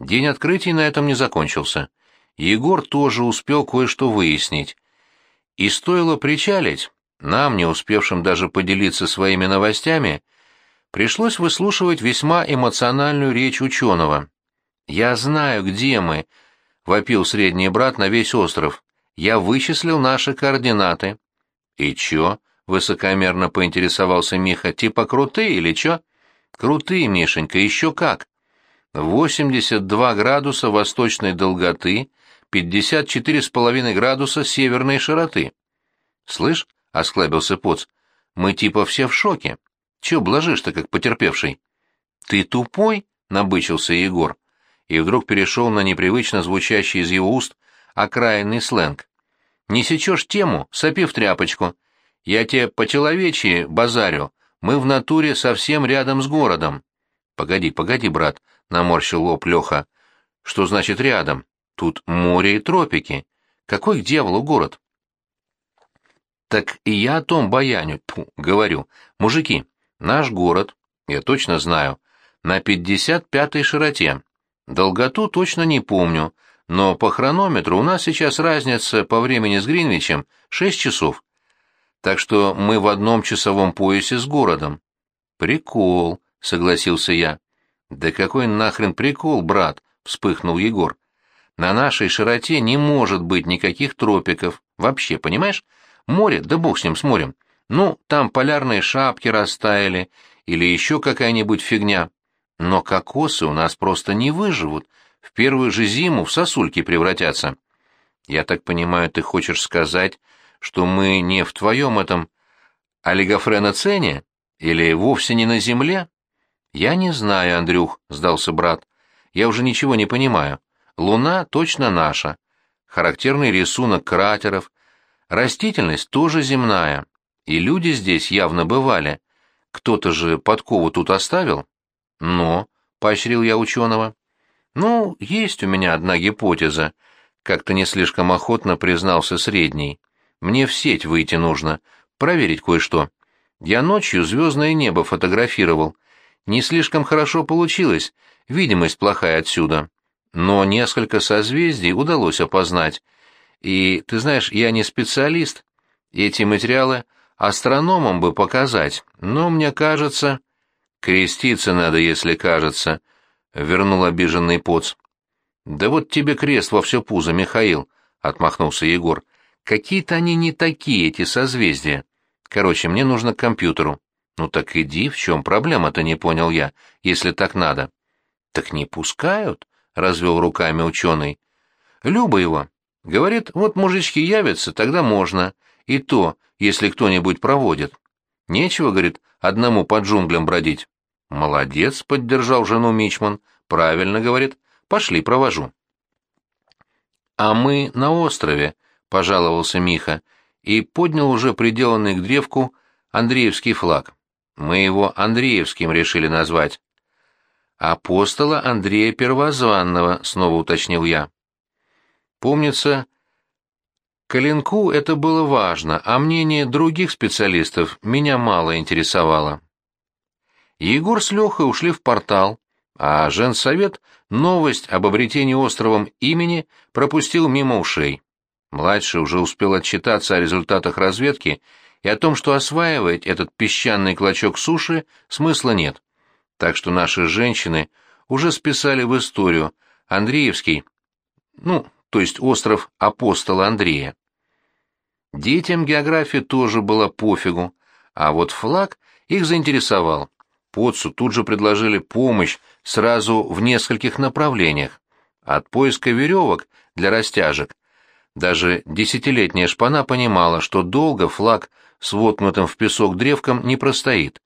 День открытий на этом не закончился. Егор тоже успел кое-что выяснить. И стоило причалить, нам, не успевшим даже поделиться своими новостями, пришлось выслушивать весьма эмоциональную речь ученого. «Я знаю, где мы», — вопил средний брат на весь остров. «Я вычислил наши координаты». «И чё?» — высокомерно поинтересовался Миха. «Типа крутые или чё?» «Крутые, Мишенька, еще как!» «82 градуса восточной долготы, 54,5 градуса северной широты». «Слышь?» — осклабился Поц. «Мы типа все в шоке. Чё блажишь-то, как потерпевший?» «Ты тупой?» — набычился Егор. И вдруг перешел на непривычно звучащий из его уст окраинный сленг. «Не сечешь тему, сопи в тряпочку. Я тебе по-человечьи базарю, мы в натуре совсем рядом с городом». «Погоди, погоди, брат», — наморщил лоб Леха. «Что значит рядом? Тут море и тропики. Какой к дьяволу город?» Так и я о том баяню, тьфу, говорю. Мужики, наш город, я точно знаю, на 55-й широте. Долготу точно не помню, но по хронометру у нас сейчас разница по времени с Гринвичем 6 часов. Так что мы в одном часовом поясе с городом. Прикол, согласился я. Да какой нахрен прикол, брат, вспыхнул Егор. На нашей широте не может быть никаких тропиков. Вообще, понимаешь? Море, да бог с ним, с морем. Ну, там полярные шапки растаяли, или еще какая-нибудь фигня. Но кокосы у нас просто не выживут, в первую же зиму в сосульки превратятся. Я так понимаю, ты хочешь сказать, что мы не в твоем этом олигофреноцене? Или вовсе не на земле? Я не знаю, Андрюх, сдался брат. Я уже ничего не понимаю. Луна точно наша. Характерный рисунок кратеров, Растительность тоже земная, и люди здесь явно бывали. Кто-то же подкову тут оставил? Но, — поощрил я ученого. Ну, есть у меня одна гипотеза, — как-то не слишком охотно признался средний. Мне в сеть выйти нужно, проверить кое-что. Я ночью звездное небо фотографировал. Не слишком хорошо получилось, видимость плохая отсюда. Но несколько созвездий удалось опознать — и, ты знаешь, я не специалист. Эти материалы астрономам бы показать, но мне кажется... Креститься надо, если кажется, — вернул обиженный поц. Да вот тебе крест во все пузо, Михаил, — отмахнулся Егор. Какие-то они не такие, эти созвездия. Короче, мне нужно к компьютеру. Ну так иди, в чем проблема-то, не понял я, если так надо. Так не пускают, — развел руками ученый. Люба его, Говорит, вот мужички явятся, тогда можно. И то, если кто-нибудь проводит. Нечего, говорит, одному по джунглям бродить. Молодец, поддержал жену Мичман. Правильно, говорит. Пошли, провожу. А мы на острове, пожаловался Миха, и поднял уже приделанный к древку Андреевский флаг. Мы его Андреевским решили назвать. Апостола Андрея Первозванного, снова уточнил я. Помнится, Коленку это было важно, а мнение других специалистов меня мало интересовало. Егор с Лехой ушли в портал, а женсовет новость об обретении островом имени пропустил мимо ушей. Младший уже успел отчитаться о результатах разведки и о том, что осваивать этот песчаный клочок суши смысла нет. Так что наши женщины уже списали в историю Андреевский, ну, то есть остров апостола Андрея. Детям география тоже была пофигу, а вот флаг их заинтересовал. Потсу тут же предложили помощь сразу в нескольких направлениях. От поиска веревок для растяжек. Даже десятилетняя шпана понимала, что долго флаг с воткнутым в песок древком не простоит.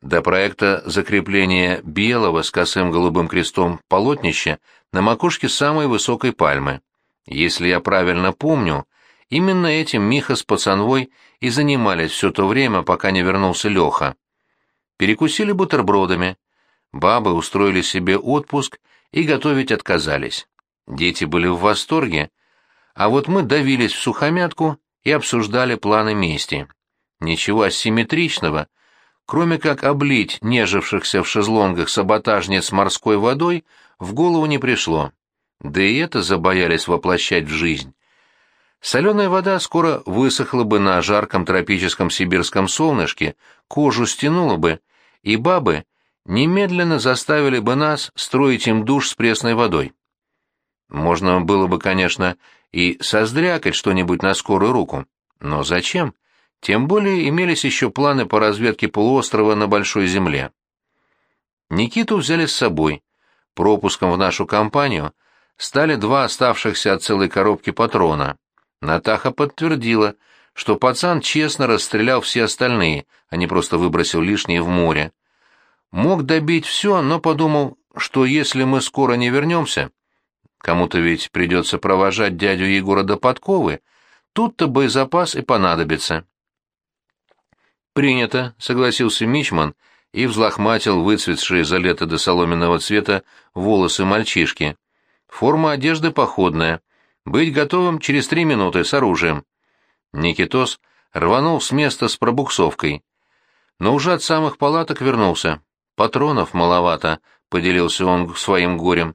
До проекта закрепления белого с косым голубым крестом полотнища на макушке самой высокой пальмы. Если я правильно помню, именно этим Миха с пацанвой и занимались все то время, пока не вернулся Леха. Перекусили бутербродами. Бабы устроили себе отпуск и готовить отказались. Дети были в восторге, а вот мы давились в сухомятку и обсуждали планы мести. Ничего асимметричного — кроме как облить нежившихся в шезлонгах саботажниц морской водой, в голову не пришло. Да и это забоялись воплощать в жизнь. Соленая вода скоро высохла бы на жарком тропическом сибирском солнышке, кожу стянула бы, и бабы немедленно заставили бы нас строить им душ с пресной водой. Можно было бы, конечно, и создрякать что-нибудь на скорую руку. Но зачем? Тем более имелись еще планы по разведке полуострова на Большой Земле. Никиту взяли с собой. Пропуском в нашу компанию стали два оставшихся от целой коробки патрона. Натаха подтвердила, что пацан честно расстрелял все остальные, а не просто выбросил лишние в море. Мог добить все, но подумал, что если мы скоро не вернемся, кому-то ведь придется провожать дядю Егора до подковы, тут-то боезапас и понадобится. «Принято», — согласился Мичман и взлохматил выцветшие за лето до соломенного цвета волосы мальчишки. «Форма одежды походная. Быть готовым через три минуты с оружием». Никитос рванул с места с пробуксовкой. Но уже от самых палаток вернулся. «Патронов маловато», — поделился он своим горем.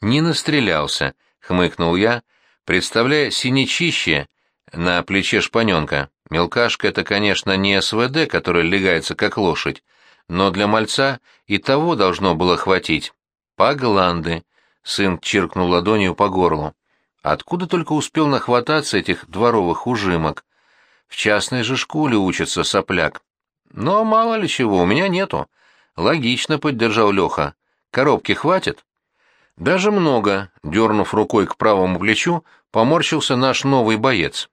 «Не настрелялся», — хмыкнул я, представляя синячище на плече шпаненка. Мелкашка — это, конечно, не СВД, который легается как лошадь, но для мальца и того должно было хватить. Пагланды. Сын чиркнул ладонью по горлу. Откуда только успел нахвататься этих дворовых ужимок? В частной же школе учится сопляк. Но мало ли чего, у меня нету. Логично, поддержал Леха. Коробки хватит? Даже много, дернув рукой к правому плечу, поморщился наш новый боец.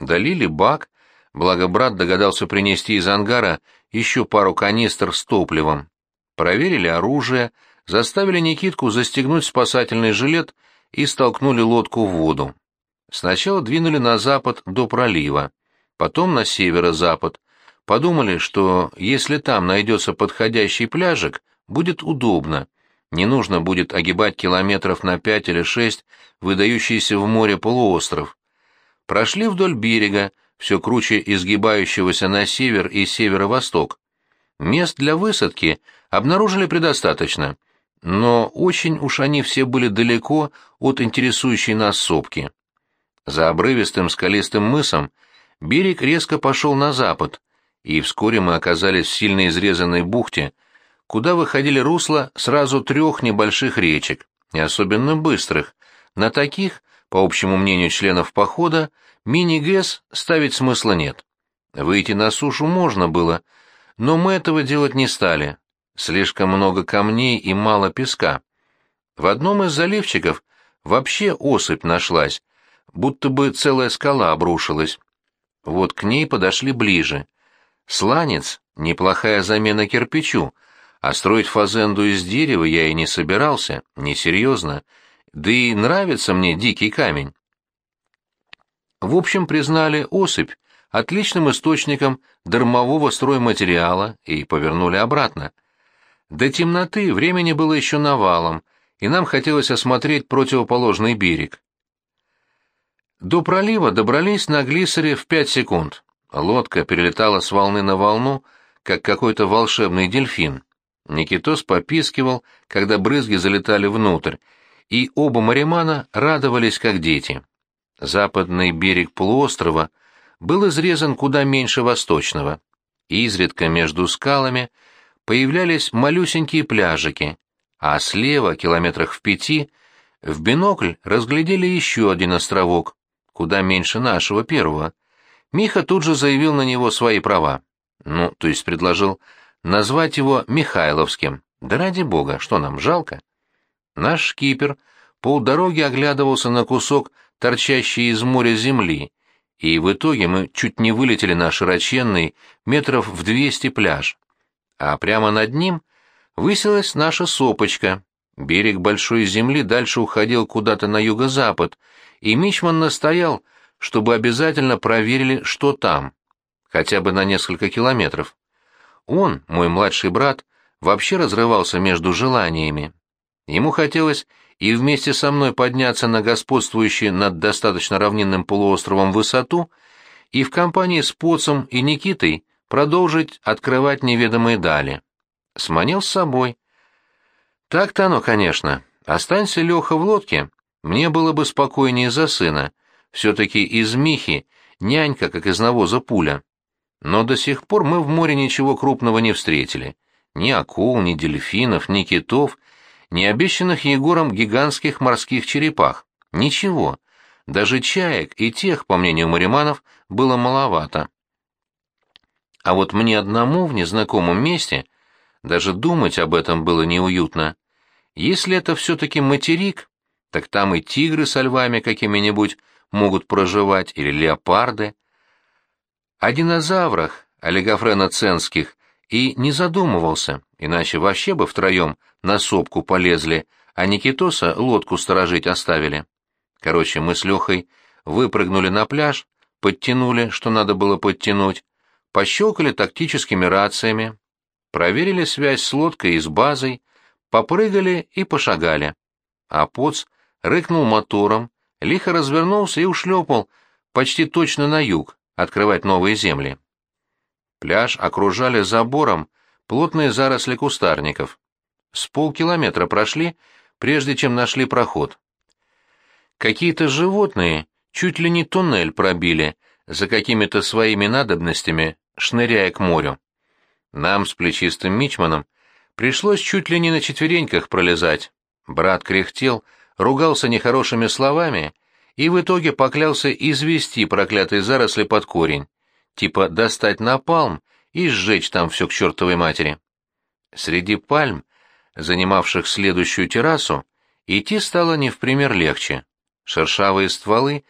Долили бак, благо брат догадался принести из ангара еще пару канистр с топливом. Проверили оружие, заставили Никитку застегнуть спасательный жилет и столкнули лодку в воду. Сначала двинули на запад до пролива, потом на северо-запад. Подумали, что если там найдется подходящий пляжик, будет удобно. Не нужно будет огибать километров на пять или шесть выдающийся в море полуостров. Прошли вдоль берега, все круче изгибающегося на север и северо-восток. Мест для высадки обнаружили предостаточно, но очень уж они все были далеко от интересующей нас сопки. За обрывистым скалистым мысом берег резко пошел на запад, и вскоре мы оказались в сильно изрезанной бухте, куда выходили русла сразу трех небольших речек, не особенно быстрых. На таких, по общему мнению членов похода, Мини-ГЭС ставить смысла нет. Выйти на сушу можно было, но мы этого делать не стали. Слишком много камней и мало песка. В одном из заливчиков вообще осыпь нашлась, будто бы целая скала обрушилась. Вот к ней подошли ближе. Сланец — неплохая замена кирпичу, а строить фазенду из дерева я и не собирался, несерьезно. Да и нравится мне дикий камень. В общем, признали осыпь отличным источником дармового стройматериала и повернули обратно. До темноты времени было еще навалом, и нам хотелось осмотреть противоположный берег. До пролива добрались на глиссере в пять секунд. Лодка перелетала с волны на волну, как какой-то волшебный дельфин. Никитос попискивал, когда брызги залетали внутрь, и оба маримана радовались, как дети. Западный берег полуострова был изрезан куда меньше восточного. Изредка между скалами появлялись малюсенькие пляжики, а слева, километрах в пяти, в бинокль разглядели еще один островок, куда меньше нашего первого. Миха тут же заявил на него свои права. Ну, то есть предложил назвать его Михайловским. Да ради бога, что нам, жалко? Наш шкипер полдороги оглядывался на кусок торчащий из моря земли, и в итоге мы чуть не вылетели на широченный метров в двести пляж. А прямо над ним высилась наша сопочка. Берег большой земли дальше уходил куда-то на юго-запад, и Мичман настоял, чтобы обязательно проверили, что там, хотя бы на несколько километров. Он, мой младший брат, вообще разрывался между желаниями. Ему хотелось и вместе со мной подняться на господствующий над достаточно равнинным полуостровом высоту, и в компании с Поцем и Никитой продолжить открывать неведомые дали. Сманил с собой. Так-то оно, конечно. Останься Леха в лодке, мне было бы спокойнее за сына. Все-таки из Михи нянька, как из навоза пуля. Но до сих пор мы в море ничего крупного не встретили. Ни акул, ни дельфинов, ни китов, ни обещанных Егором гигантских морских черепах. Ничего. Даже чаек и тех, по мнению мариманов, было маловато. А вот мне одному в незнакомом месте даже думать об этом было неуютно. Если это все-таки материк, так там и тигры со львами какими-нибудь могут проживать, или леопарды. О динозаврах, олигофреноценских, и не задумывался, иначе вообще бы втроем на сопку полезли, а Никитоса лодку сторожить оставили. Короче, мы с Лехой выпрыгнули на пляж, подтянули, что надо было подтянуть, пощелкали тактическими рациями, проверили связь с лодкой и с базой, попрыгали и пошагали. А Поц рыкнул мотором, лихо развернулся и ушлепал почти точно на юг, открывать новые земли. Пляж окружали забором плотные заросли кустарников. С полкилометра прошли, прежде чем нашли проход. Какие-то животные чуть ли не туннель пробили, за какими-то своими надобностями, шныряя к морю. Нам с плечистым мичманом пришлось чуть ли не на четвереньках пролезать. Брат кряхтел, ругался нехорошими словами и в итоге поклялся извести проклятые заросли под корень, типа достать напалм и сжечь там все к чертовой матери. Среди пальм, занимавших следующую террасу, идти стало не в пример легче. Шершавые стволы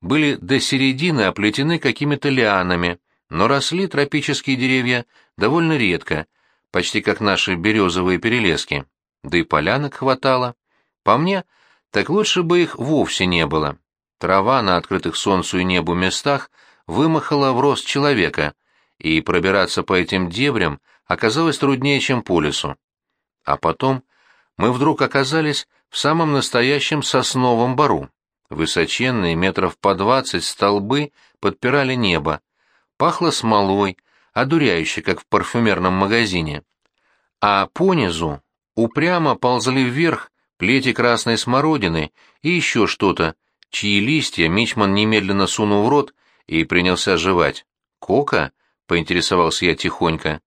были до середины оплетены какими-то лианами, но росли тропические деревья довольно редко, почти как наши березовые перелески, да и полянок хватало. По мне, так лучше бы их вовсе не было. Трава на открытых солнцу и небу местах вымахала в рост человека, и пробираться по этим дебрям оказалось труднее, чем по лесу. А потом мы вдруг оказались в самом настоящем сосновом бару. Высоченные метров по двадцать столбы подпирали небо. Пахло смолой, одуряюще, как в парфюмерном магазине. А понизу упрямо ползли вверх плети красной смородины и еще что-то, чьи листья Мичман немедленно сунул в рот и принялся жевать. «Кока?» — поинтересовался я тихонько.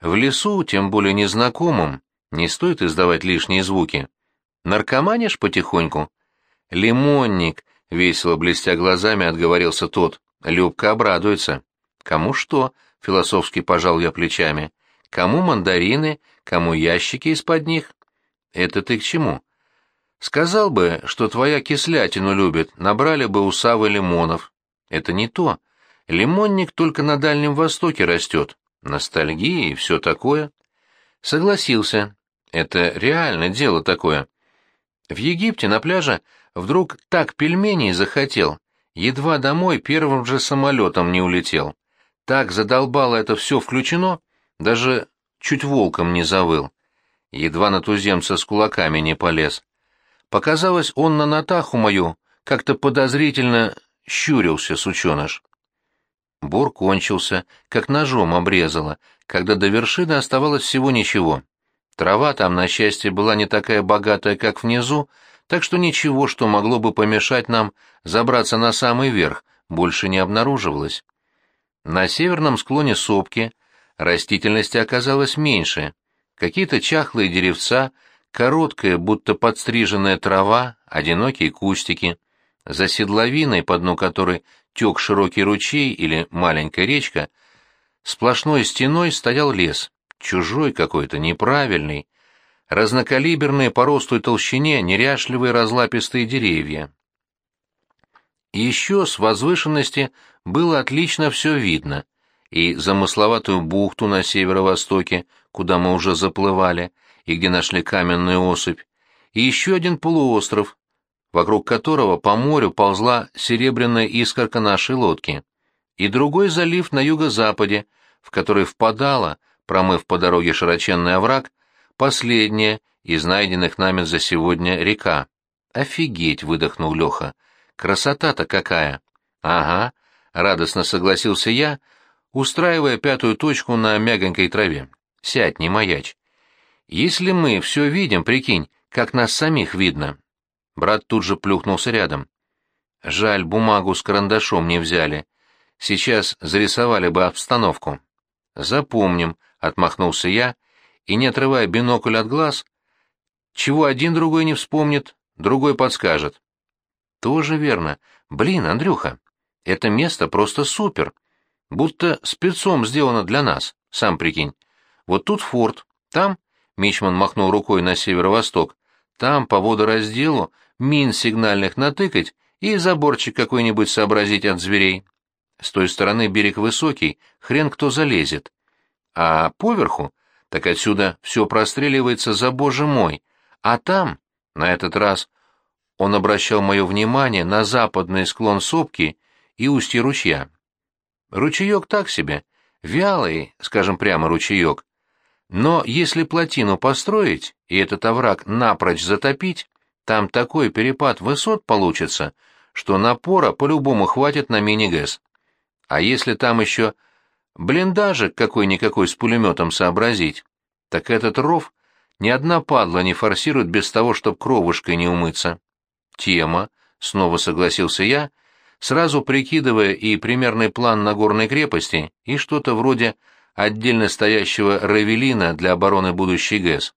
«В лесу, тем более незнакомым, не стоит издавать лишние звуки. Наркоманишь потихоньку?» «Лимонник», — весело блестя глазами отговорился тот. «Любка обрадуется». «Кому что?» — философски пожал я плечами. «Кому мандарины, кому ящики из-под них?» «Это ты к чему?» Сказал бы, что твоя кислятину любит, набрали бы у Савы лимонов. Это не то. Лимонник только на Дальнем Востоке растет. Ностальгия и все такое. Согласился. Это реально дело такое. В Египте на пляже вдруг так пельменей захотел. Едва домой первым же самолетом не улетел. Так задолбало это все включено, даже чуть волком не завыл. Едва на туземца с кулаками не полез. Показалось, он на Натаху мою как-то подозрительно щурился, сученыш. Бор кончился, как ножом обрезало, когда до вершины оставалось всего ничего. Трава там, на счастье, была не такая богатая, как внизу, так что ничего, что могло бы помешать нам забраться на самый верх, больше не обнаруживалось. На северном склоне сопки растительности оказалось меньше. Какие-то чахлые деревца — Короткая, будто подстриженная трава, одинокие кустики. За седловиной, по дну которой тек широкий ручей или маленькая речка, сплошной стеной стоял лес, чужой какой-то, неправильный. Разнокалиберные по росту и толщине неряшливые разлапистые деревья. Еще с возвышенности было отлично все видно, и замысловатую бухту на северо-востоке, куда мы уже заплывали, — и где нашли каменную осыпь, и еще один полуостров, вокруг которого по морю ползла серебряная искорка нашей лодки, и другой залив на юго-западе, в который впадала, промыв по дороге широченный овраг, последняя из найденных нами за сегодня река. «Офигеть!» — выдохнул Леха. «Красота-то какая!» «Ага», — радостно согласился я, устраивая пятую точку на мягонькой траве. «Сядь, не маячь. Если мы все видим, прикинь, как нас самих видно. Брат тут же плюхнулся рядом. Жаль, бумагу с карандашом не взяли. Сейчас зарисовали бы обстановку. Запомним, отмахнулся я, и, не отрывая бинокль от глаз, чего один другой не вспомнит, другой подскажет. Тоже верно. Блин, Андрюха, это место просто супер. Будто спецом сделано для нас, сам прикинь. Вот тут форт, там, Мичман махнул рукой на северо-восток, там по водоразделу мин сигнальных натыкать и заборчик какой-нибудь сообразить от зверей. С той стороны берег высокий, хрен кто залезет. А поверху, так отсюда все простреливается за боже мой. А там, на этот раз, он обращал мое внимание на западный склон сопки и устье ручья. Ручеек так себе, вялый, скажем прямо, ручеек. Но если плотину построить и этот овраг напрочь затопить, там такой перепад высот получится, что напора по-любому хватит на мини-ГЭС. А если там еще блиндажик какой-никакой с пулеметом сообразить, так этот ров ни одна падла не форсирует без того, чтоб кровушкой не умыться. Тема, снова согласился я, сразу прикидывая и примерный план Нагорной крепости, и что-то вроде отдельно стоящего равелина для обороны будущей ГЭС.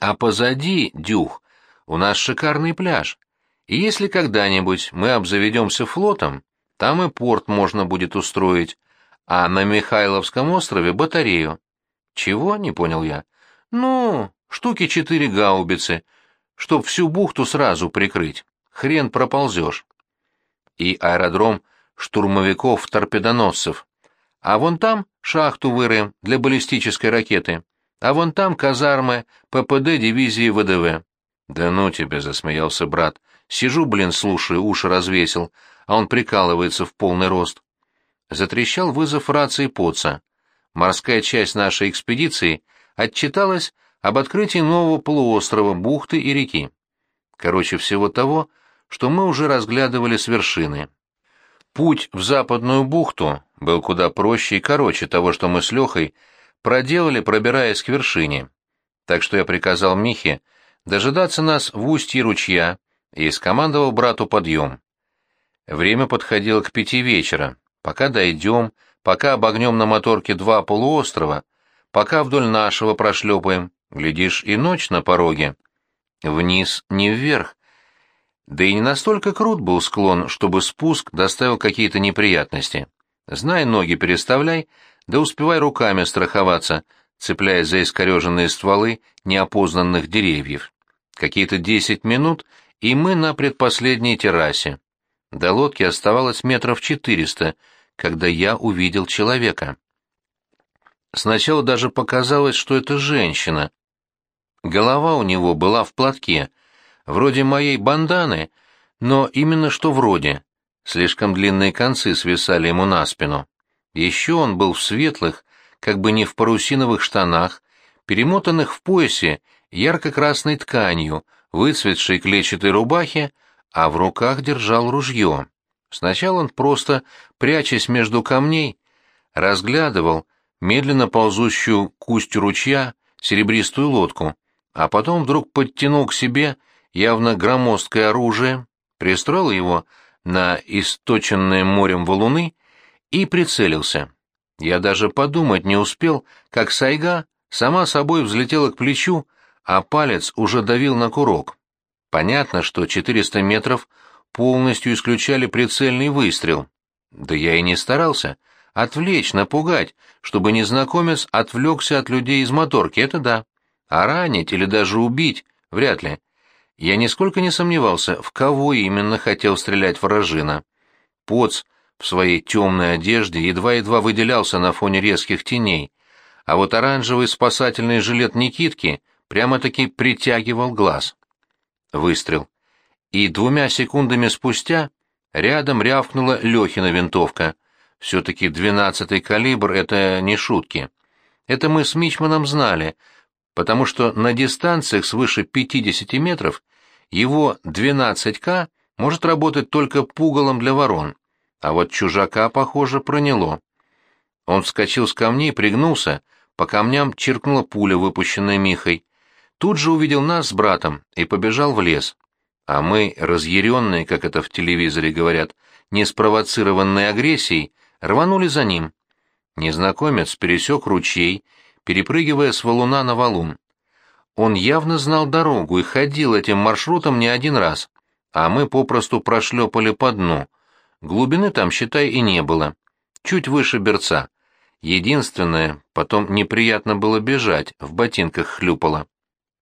А позади, Дюх, у нас шикарный пляж. И если когда-нибудь мы обзаведемся флотом, там и порт можно будет устроить, а на Михайловском острове батарею. Чего, не понял я. Ну, штуки четыре гаубицы, чтоб всю бухту сразу прикрыть. Хрен проползешь. И аэродром штурмовиков-торпедоносцев. А вон там шахту вырыем для баллистической ракеты. А вон там казармы ППД дивизии ВДВ. Да ну тебе, засмеялся брат. Сижу, блин, слушаю, уши развесил, а он прикалывается в полный рост. Затрещал вызов рации Поца. Морская часть нашей экспедиции отчиталась об открытии нового полуострова, бухты и реки. Короче, всего того, что мы уже разглядывали с вершины. Путь в западную бухту был куда проще и короче того, что мы с Лехой проделали, пробираясь к вершине. Так что я приказал Михе дожидаться нас в устье ручья и скомандовал брату подъем. Время подходило к пяти вечера. Пока дойдем, пока обогнем на моторке два полуострова, пока вдоль нашего прошлепаем, глядишь, и ночь на пороге. Вниз, не вверх, да и не настолько крут был склон, чтобы спуск доставил какие-то неприятности. Знай, ноги переставляй, да успевай руками страховаться, цепляясь за искореженные стволы неопознанных деревьев. Какие-то десять минут, и мы на предпоследней террасе. До лодки оставалось метров четыреста, когда я увидел человека. Сначала даже показалось, что это женщина. Голова у него была в платке, вроде моей банданы, но именно что вроде. Слишком длинные концы свисали ему на спину. Еще он был в светлых, как бы не в парусиновых штанах, перемотанных в поясе ярко-красной тканью, выцветшей клетчатой рубахе, а в руках держал ружье. Сначала он просто, прячась между камней, разглядывал медленно ползущую к устью ручья серебристую лодку, а потом вдруг подтянул к себе явно громоздкое оружие, пристроил его на источенные морем валуны и прицелился. Я даже подумать не успел, как сайга сама собой взлетела к плечу, а палец уже давил на курок. Понятно, что 400 метров полностью исключали прицельный выстрел. Да я и не старался. Отвлечь, напугать, чтобы незнакомец отвлекся от людей из моторки, это да. А ранить или даже убить — вряд ли. Я нисколько не сомневался, в кого именно хотел стрелять вражина. Поц в своей темной одежде едва-едва выделялся на фоне резких теней, а вот оранжевый спасательный жилет Никитки прямо-таки притягивал глаз. Выстрел. И двумя секундами спустя рядом рявкнула Лехина винтовка. Все-таки двенадцатый калибр — это не шутки. Это мы с Мичманом знали, потому что на дистанциях свыше 50 метров его 12К может работать только пугалом для ворон, а вот чужака, похоже, проняло. Он вскочил с камней, пригнулся, по камням чиркнула пуля, выпущенная Михой. тут же увидел нас с братом и побежал в лес. А мы, разъяренные, как это в телевизоре говорят, неспровоцированной агрессией, рванули за ним. Незнакомец пересек ручей, перепрыгивая с валуна на валун. Он явно знал дорогу и ходил этим маршрутом не один раз, а мы попросту прошлепали по дну. Глубины там, считай, и не было. Чуть выше берца. Единственное, потом неприятно было бежать, в ботинках хлюпало.